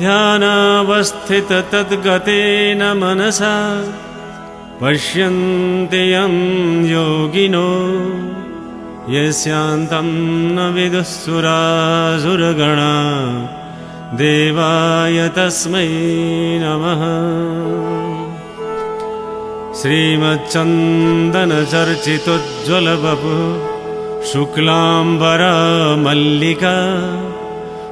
ध्यानावस्थिततद्गतेन मनसा पश्यन्ति यं योगिनो यस्यान्तं न विदुःसुरासुरगणा देवाय तस्मै नमः। श्रीमच्चन्दनचर्चितोज्ज्वलवपु शुक्लाम्बरा मल्लिका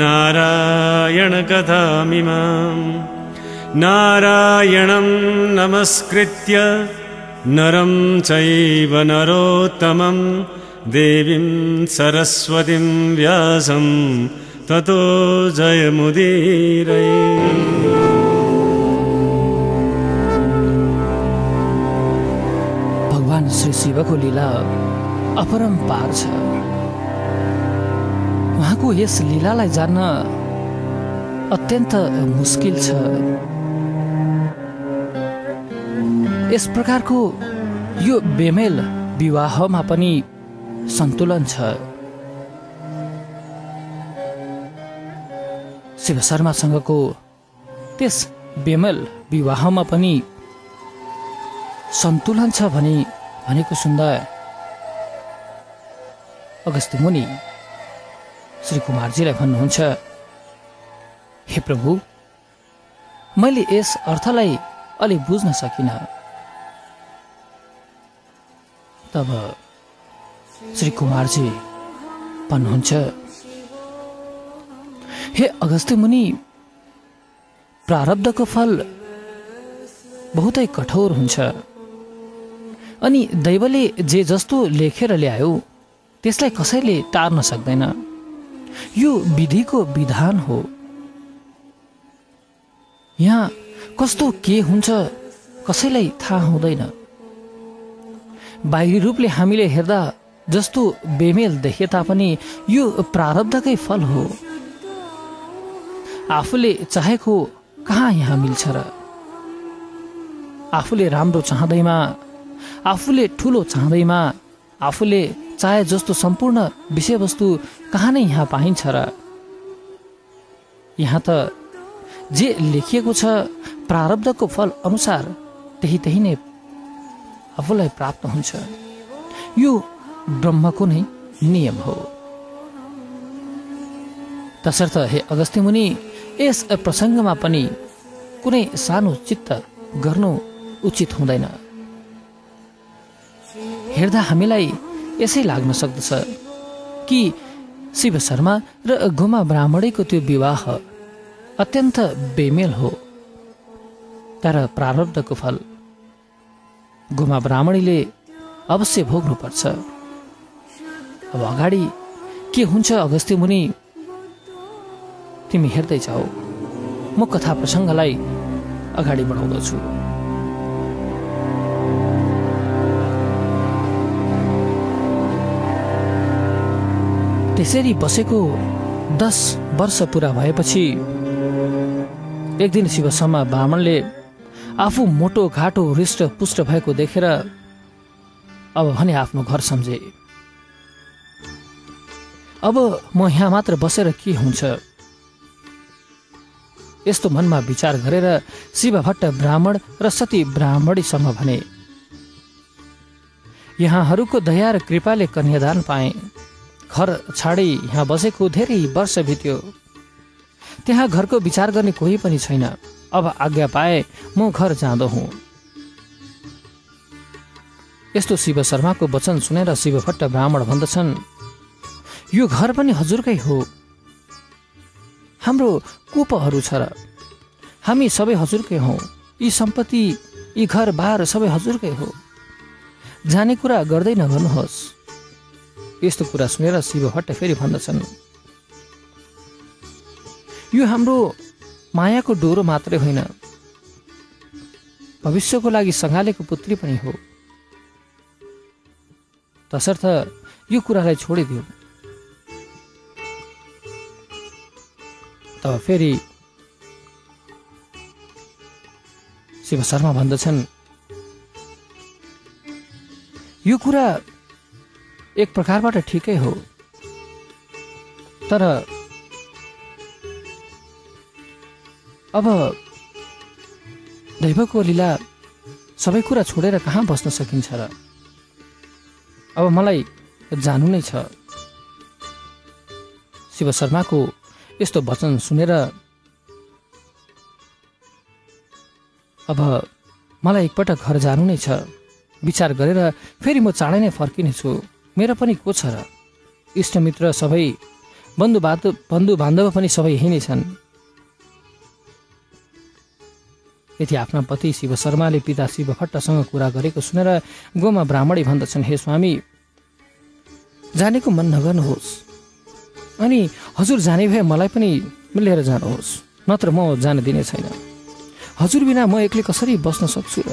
नारायणकथामिमाम् नारायणं नमस्कृत्य नरं चैव नरोत्तमं। देवीं सरस्वतीं व्यासं ततो जयमुदीरये। भगवान् श्री शिवको लीला अपरम्पार छ उहाँको यस लीलालाई जान्न अत्यन्त मुस्किल छ। यस प्रकारको यो बेमेल विवाहमा पनि सन्तुलन छ। शिव शर्मासँगको त्यस बेमेल विवाहमा पनि सन्तुलन छ भनी भनेको सुन्दा अगस्त्य मुनि श्री कुमारजीलाई भन्नुहुन्छ हे प्रभु मैले यस अर्थलाई अलि बुझ्न सकिनँ। तब श्री कुमारजी भन्नुहुन्छ हे अगस्त्य मुनि प्रारब्धको फल बहुतै कठोर हुन्छ। अनि दैवले जे जस्तो लेखेर ल्यायो त्यसलाई कसैले टार्न सक्दैन। यो विधिको विधान हो। यहाँ कस्तो के हुन्छ कसैलाई थाहा हुँदैन। बाहिरी रूपले हामीले हेर्दा जस्तो बेमेल देखे तापनि यो प्रारब्धकै फल हो। आफूले चाहेको कहाँ यहाँ मिल्छ र? आफूले राम्रो चाहँदैमा आफूले ठुलो चाहँदैमा आफूले चाहे जस्तो सम्पूर्ण विषयवस्तु कहाँ नै यहाँ पाइन्छ र। यहाँ त जे लेखिएको छ प्रारब्धको फल अनुसार त्यही त्यही नै आफूलाई प्राप्त हुन्छ। यो ब्रह्मको नै नियम हो। तसर्थ हे अगस्त्य मुनि यस प्रसङ्गमा पनि कुनै सानो चित्त गर्नु उचित हुँदैन। हेर्दा हामीलाई यसै लाग्न सक्दछ कि शिव शर्मा र गुमा ब्राह्मणैको त्यो विवाह अत्यन्त बेमेल हो। तर प्रारब्धको फल गुमा ब्राह्मणीले अवश्य भोग्नुपर्छ। अब अगाडि के हुन्छ अगस्त्य मुनि? तिमी हेर्दै जाऊ। म कथा प्रसङ्गलाई अगाडि बढाउँदछु। त्यसरी बसेको दस वर्ष पुरा भएपछि एक दिन शिवशर्मा ब्राह्मणले आफू मोटो घाटो हृष्ट पुष्ट भएको देखेर अब भने आफ्नो घर सम्झे। अब म यहाँ मात्र बसेर के हुन्छ? यस्तो मनमा विचार गरेर शिव भट्ट ब्राह्मण र सती ब्राह्मणीसँग भने यहाँहरूको दया र कृपाले कन्यादान पाए। घर छाडी यहाँ बसेको धेरै वर्ष बित्यो। त्यहाँ घरको विचार गर्ने कोही पनि छैन। अब आज्ञा पाए म घर जाँदो हुँ। यस्तो शिव शर्माको वचन सुनेर शिव भट्ट ब्राह्मण भन्दछन् यो घर पनि हजुरकै हो। हाम्रो कुपहरू छ र। हामी सबै हजुरकै हौ। यी सम्पत्ति यी घर बार सबै हजुरकै हो। जाने कुरा गर्दै नगर्नुहोस्। यस्तो कुरा सुनेर शिव भट्ट फेरि भन्दछन्। यो हाम्रो मायाको डोरो मात्रै होइन। भविष्यको लागि सङ्घालेको पुत्री पनि हो। तसर्थ यो कुरालाई छोडिदियो। तब फेरि शिव शर्मा भन्दछन्। यो कुरा एक प्रकारबाट ठिकै हो। तर अब दैवको लीला सबै कुरा छोडेर कहाँ बस्न सकिन्छ र? अब मलाई जानु नै छ। शिव शर्माको यस्तो वचन सुनेर अब मलाई एकपटक घर जानु नै छ। विचार गरेर फेरि म चाँडै नै फर्किनेछु। मेरो पनि को छ र? इष्टमित्र सबै बन्धु बान्धव बन्धु बान्धव पनि सबै यही नै छन्। यति आफ्ना पति शिव शर्माले पिता शिव भट्टसँग कुरा गरेको सुनेर गोमा ब्राह्मणी भन्दछन् हे स्वामी जानेको मन नगर्नुहोस्। अनि हजुर जाने भए मलाई पनि लिएर जानुहोस् नत्र म जान दिने छैन। हजुर बिना म एक्लै कसरी बस्न सक्छु र?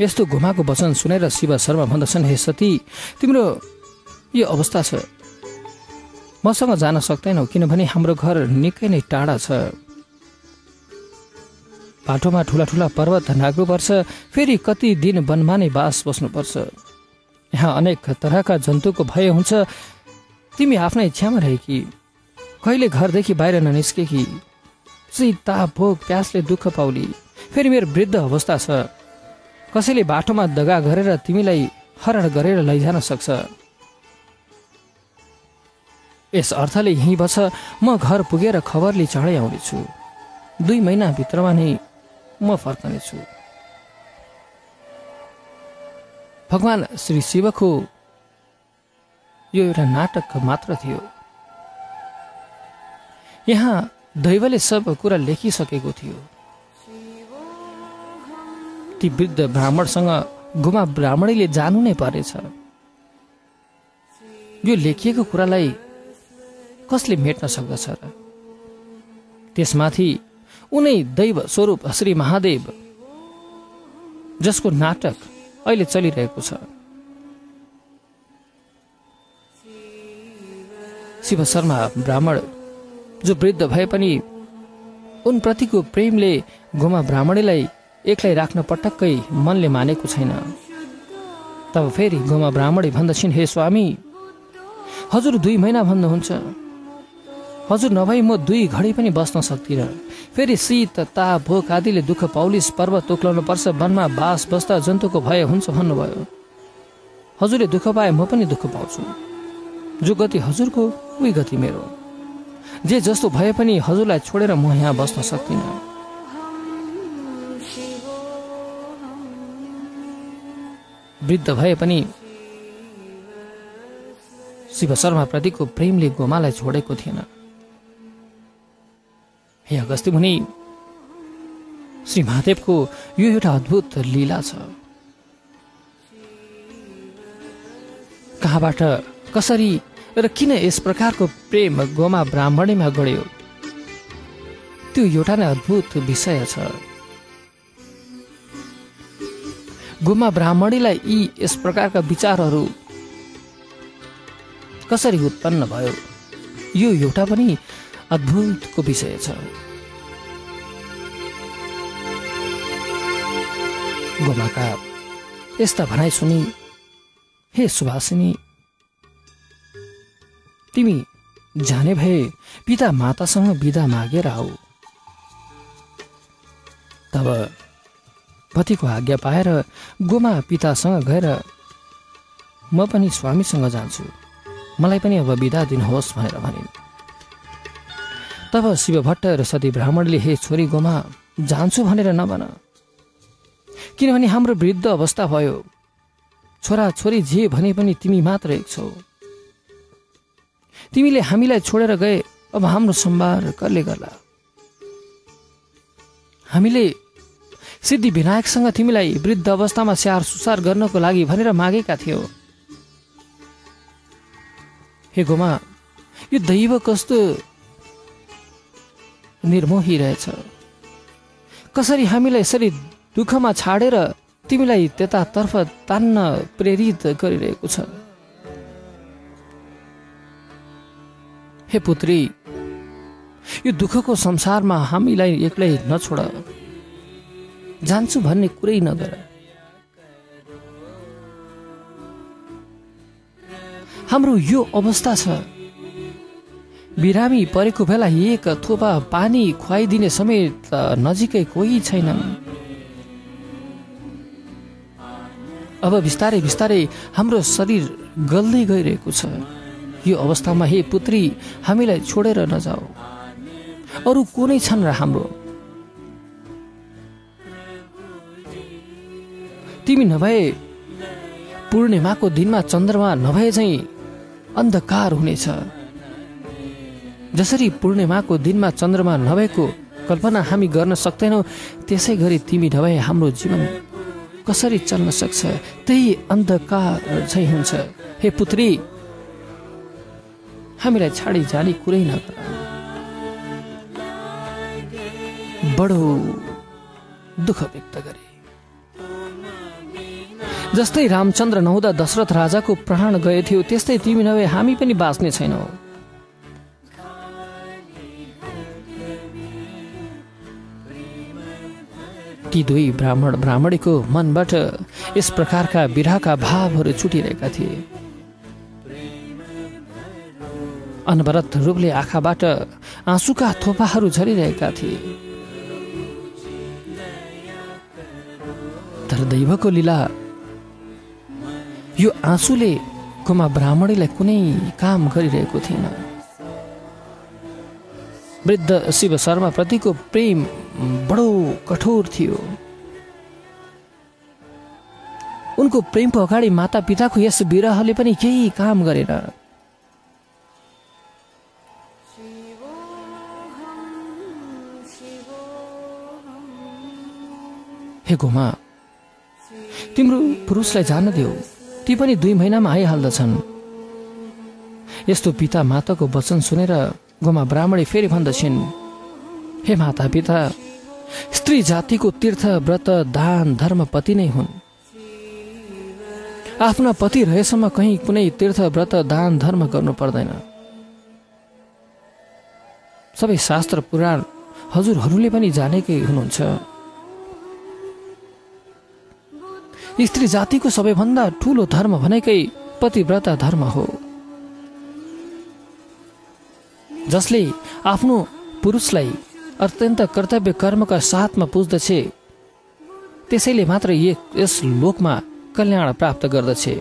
यस्तो घुमाको वचन सुनेर शिव शर्मा भन्दछन् हे सती तिम्रो यो अवस्था छ। मसँग जान सक्दैनौ किनभने हाम्रो घर निकै नै टाढा छ। बाटोमा ठुला ठुला पर्वत नाग्नुपर्छ फेरि कति दिन वनमा नै बास बस्नुपर्छ। यहाँ अनेक तरहका जन्तुको भय हुन्छ। तिमी आफ्नै इच्छामा रहेकी कहिले घरदेखि बाहिर ननिस्केकी सीता भोग प्यासले दुःख पाउली फेरि मेरो वृद्ध अवस्था छ। कसैले बाटोमा दगा गरेर तिमीलाई हरण गरेर लैजान सक्छ? यस अर्थले यहीँ बस म घर पुगेर खबरले चाँडै आउनेछु। दुई महिनाभित्रमा नै म फर्कनेछु। भगवान् श्री शिवको यो एउटा नाटक मात्र थियो। यहाँ दैवले सब कुरा लेखिसकेको थियो। ती वृद्ध ब्राह्मणसँग गुमा ब्राह्मणीले जानु नै परेछ। यो लेखिएको कुरालाई कसले मेट्न सक्दछ र? त्यसमाथि उनै दैव स्वरूप श्री महादेव जसको नाटक अहिले चलिरहेको छ। शिव शर्मा ब्राह्मण जो वृद्ध भए पनि उनप्रतिको प्रेमले गोमा ब्राह्मणीलाई एक्लै राख्न पटक्कै मनले मानेको छैन। तब फेरि गोमा ब्राह्मणी भन्दछिन् हे स्वामी हजुर दुई महिना भन्नुहुन्छ। हजुर नभई म दुई घडी पनि बस्न सक्दिनँ फेरि शीत ताप भोक आदिले दुःख पौलिस पर्वत तोक्लाउनु पर्छ वनमा बास बस्दा जन्तुको भय हुन्छ भन्नुभयो। हजुरले दुःख पाए म पनि दुःख पाउँछु। जो गति हजुरको उही गति मेरो। जे जस्तो भए पनि हजुरलाई छोडेर म यहाँ बस्न सक्दिनँ वृद्ध भए पनि शिव शर्माप्रतिको प्रेमले गोमालाई छोडेको थिएन। हे अगस्त्य मुनि श्री महादेवको यो एउटा अद्भुत लीला छ। कहाँबाट कसरी र किन यस प्रकारको प्रेम गोमा ब्राह्मणीमा गढ्यो? त्यो एउटा नै अद्भुत विषय छ। गोमा ब्राह्मणीलाई यी यस प्रकारका विचारहरू कसरी उत्पन्न भयो? यो एउटा पनि अद्भुतको विषय छ। गोमाका यस्ता भनाइ सुनि हे सुभाषिनी तिमी जाने भए पिता मातासँग बिदा मागेर आऊ। तब पतिको आज्ञा पाएर गोमा पितासँग गएर म पनि स्वामीसँग जान्छु। मलाई पनि अब बिदा दिनुहोस् भनेर भनिन्। तब शिवभट्ट र सती ब्राह्मणले हे छोरी गोमा जान्छु भनेर नभन। किनभने हाम्रो वृद्ध अवस्था भयो। छोरा छोरी जे भने पनि तिमी मात्र एक छौ। तिमीले हामीलाई छोडेर गए अब हाम्रो सम्भार कसले गर्ला? हामीले सिद्धि विनायकसँग तिमीलाई वृद्ध अवस्थामा स्याहार सुसार गर्नको लागि भनेर मागेका थियौ। हे गोमा यो दैव कस्तो निर्मोही रहेछ। कसरी हामीलाई यसरी दुःखमा छाडेर तिमीलाई त्यतातर्फ तान्न प्रेरित गरिरहेको छ? हे पुत्री यो दुःखको संसारमा हामीलाई एक्लै नछोड। जान्छु भन्ने कुरै नगर। हाम्रो यो अवस्था छ। बिरामी परेको बेला एक थोपा पानी खुवाइदिने समेत नजिकै कोही छैनन् अब बिस्तारै बिस्तारै हाम्रो शरीर गल्दै गइरहेको छ। यो अवस्थामा हे पुत्री हामीलाई छोडेर नजाऊ। अरू को नै छन् र हाम्रो। तिमी नभए पूर्णिमाको दिनमा चन्द्रमा नभए चाहिँ अन्धकार हुनेछ। जसरी पूर्णिमाको दिनमा चन्द्रमा नभएको कल्पना हामी गर्न सक्दैनौँ त्यसै गरी तिमी नभए हाम्रो जीवन कसरी चल्न सक्छ? त्यही अन्धकार चाहिँ हुन्छ। हे पुत्री हामीलाई छाडी जाने कुरै नगर। बडो दुःख व्यक्त गरे। जस्तै रामचन्द्र नहुँदा दशरथ राजाको प्राण गए थियो त्यस्तै तिमी नभए हामी पनि बाँच्ने छैनौ। ती दुई ब्राह्मण ब्राह्मणीको मनबाट यस प्रकारका विरहका भावहरू छुटिरहेका थिए। अनवरत रूपले आँखाबाट आँसुका थोपाहरू झरिरहेका थिए। तर दैवको लीला यो आँसुले कुमा ब्राह्मणीलाई कुनै काम गरिरहेको थिएन। वृद्ध शिव शर्मा प्रतिको प्रेम बडो कठोर थियो। उनको प्रेमको अगाडि माता पिताको यस विरहले पनि केही काम गरेन। हे गोमा तिम्रो पुरुषलाई जान देऊ। ती पनि दुई महिनामा आइहाल्दछन्। यस्तो पिता माताको वचन सुनेर गोमा ब्राह्मणी फेरि भन्दछिन् हे माता पिता स्त्री जातिको तीर्थ व्रत दान धर्म पति नै हुन्। आफ्ना पति रहेसम्म कहीँ कुनै तीर्थ व्रत दान धर्म गर्नु पर्दैन। सबै शास्त्र पुराण हजुरहरूले पनि जानेकै हुनुहुन्छ। स्त्री जातिको सबैभन्दा ठुलो धर्म भनेकै पतिव्रता धर्म हो। जसले आफ्नो पुरुषलाई अत्यन्त कर्तव्य कर्मका साथमा पुज्दछे त्यसैले मात्र यस लोकमा कल्याण प्राप्त गर्दछे।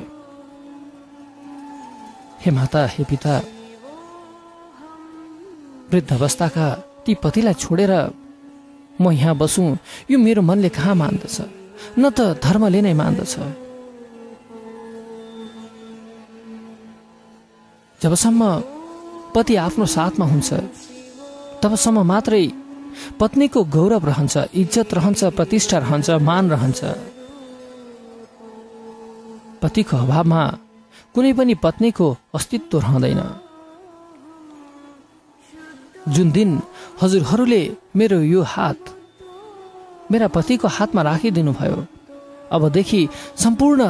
हे माता हे पिता वृद्ध अवस्थाका ती पतिलाई छोडेर म यहाँ बसुँ यो मेरो मनले कहाँ मान्दछ? न त धर्मले नै मान्दछ। जबसम्म पति आफ्नो साथमा हुन्छ तबसम्म मात्रै पत्नीको गौरव रहन्छ इज्जत रहन्छ प्रतिष्ठा रहन्छ मान रहन्छ। पतिको अभावमा कुनै पनि पत्नीको अस्तित्व रहँदैन। जुन दिन हजुरहरूले मेरो यो हात मेरा पतिको हातमा राखिदिनु भयो अबदेखि सम्पूर्ण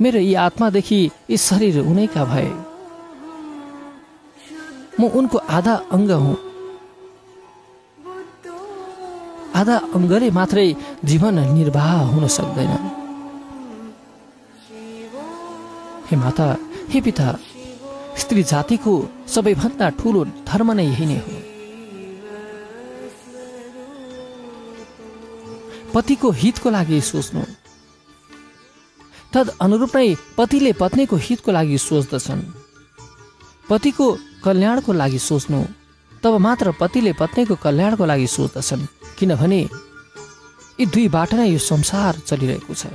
मेरो यी आत्मादेखि यी शरीर उनैका भए। म उनको आधा अङ्ग हुँ। आधा अङ्गले मात्रै जीवन निर्वाह हुन सक्दैन। हे माता हे पिता स्त्री जातिको सबैभन्दा ठुलो धर्म नै यही नै हो। पतिको हितको लागि सोच्नु तद अनुरूप नै पतिले पत्नीको हितको लागि सोच्दछन्। पतिको कल्याणको लागि सोच्नु तब मात्र पतिले पत्नीको कल्याणको लागि सोच्दछन् किनभने यी दुईबाट नै यो संसार चलिरहेको छ।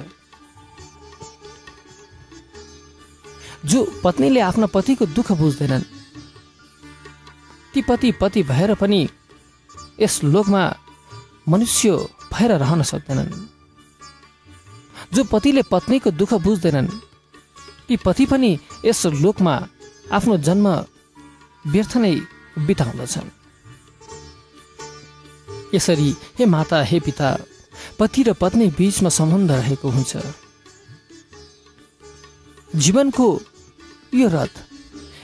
जो पत्नीले आफ्नो पतिको दुःख बुझ्दैनन् ती पति पति भएर पनि यस लोकमा मनुष्य भएर रहन सक्दैनन्। जो पतिले पत्नीको दुःख बुझ्दैनन् ती पति पनि यस लोकमा आफ्नो जन्म व्यर्थ नै बिताउँदछन्। यसरी हे माता हे पिता पति र पत्नी बीचमा सम्बन्ध रहेको हुन्छ। जीवनको यो रथ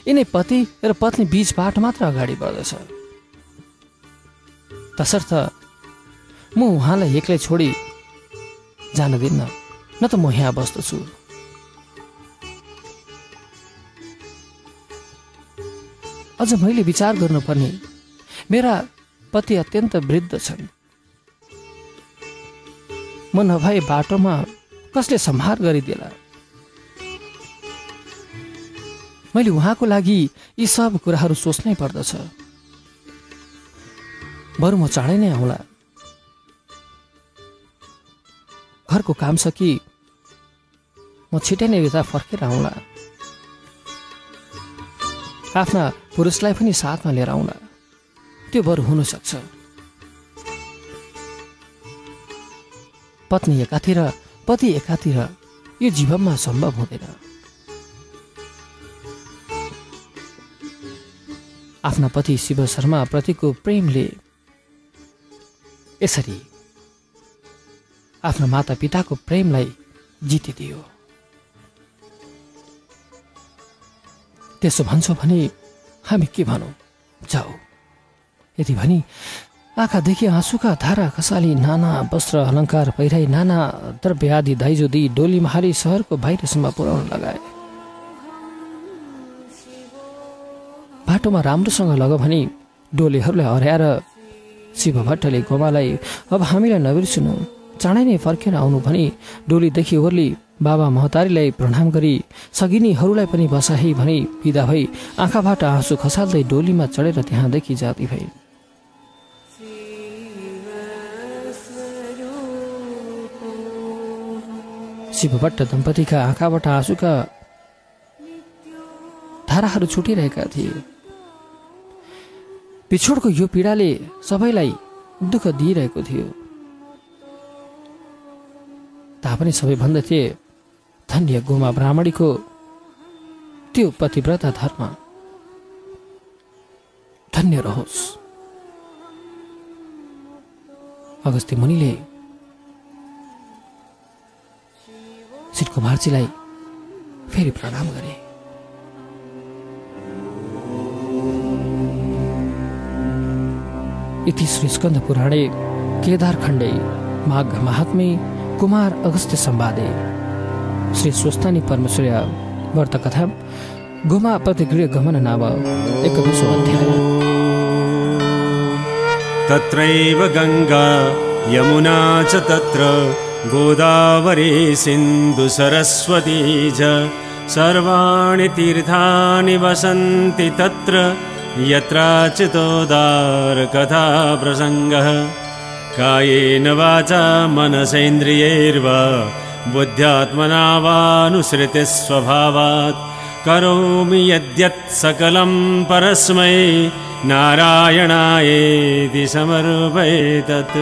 यिनै पति र पत्नी बीचबाट मात्र अगाडि बढ्दछ। तसर्थ म उहाँलाई एक्लै छोडी जान दिन्न न त म यहाँ बस्दछु। अझ मैले विचार गर्नुपर्ने मेरा पति अत्यन्त वृद्ध छन्। म नभए बाटोमा कसले सम्हार गरिदिएला? मैले उहाँको लागि यी सब कुराहरू सोच्नै पर्दछ। बरु म चाँडै नै आउँला। घरको काम सकि म छिटै नै यता फर्केर आउँला। आफ्ना पुरुषलाई पनि साथमा लिएर आउँला। त्यो बरु हुनसक्छ पत्नी एकातिर पति एकातिर यो जीवनमा सम्भव हुँदैन। आफ्ना पति शिव शर्मा प्रतिको प्रेमले यसरी आफ्ना माता पिताको प्रेमलाई जितिदियो। त्यसो भन्छौ भने हामी के भनौँ? जाऊ। यति भनी आँखादेखि आँसुका धारा खसाली नाना वस्त्र अलङ्कार पहिराई नाना द्रव्य आदि दाइजो दिई डोली हाली सहरको बाहिरसम्म पुर्याउन लगाए। बाटोमा राम्रोसँग लग भनी डोलीहरूलाई हराएर शिव भट्टले गोमालाई अब हामीलाई नबिर्सुनु। चाँडै नै फर्केर आउनु भनी डोलीदेखि ओर्ली बाबा महतारीलाई प्रणाम गरी सगिनीहरूलाई पनि बसाई भनी बिदा भई आँखाबाट आँसु खसाल्दै डोलीमा चढेर त्यहाँदेखि जाती भई। शिवभट्ट दम्पतिका आँखाबाट आँसुका धाराहरू छुटिरहेका थिए। पिछोडको यो पीडाले सबैलाई दुःख दिइरहेको थियो। तापनि सबै भन्दथे धन्य गोमा ब्राह्मणीको त्यो पतिव्रता धर्म। धन्य रहोस्। अगस्ती मुनिले कुमारजीलाई फेरि प्रणाम गरे। इति श्री स्कन्द पुराणे केदार खण्डे माघ महात्मे कुमार ಅಗಸ್ತ್ಯ ಸಂವಾದೆ ಶ್ರೀ ಸ್ವಸ್ಥಾನಿ ಪರಮೇಶ್ವರಿಯ ವರ್ತಕಥ ಗುಮಾ ಪ್ರತಿಕ್ರಿಯೆ ಗಮನ गमन नाम एक तत्रैव गंगा, यमुना च तत्र, गोदावरी सिन्धुसरस्वती च। सर्वाणि तीर्थानि वसन्ति तत्र यत्राचितोदारकथाप्रसङ्गः कायेन वाचा मनसेन्द्रियैर्वा बुद्ध्यात्मना वानुसृतिस्वभावात् करोमि यद्यत् सकलं परस्मै नारायणायेति समर्पयेतत्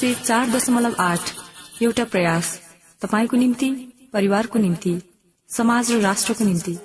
सय चार दशमलव आठ एउटा प्रयास तपाईँको निम्ति परिवारको निम्ति समाज र राष्ट्रको निम्ति।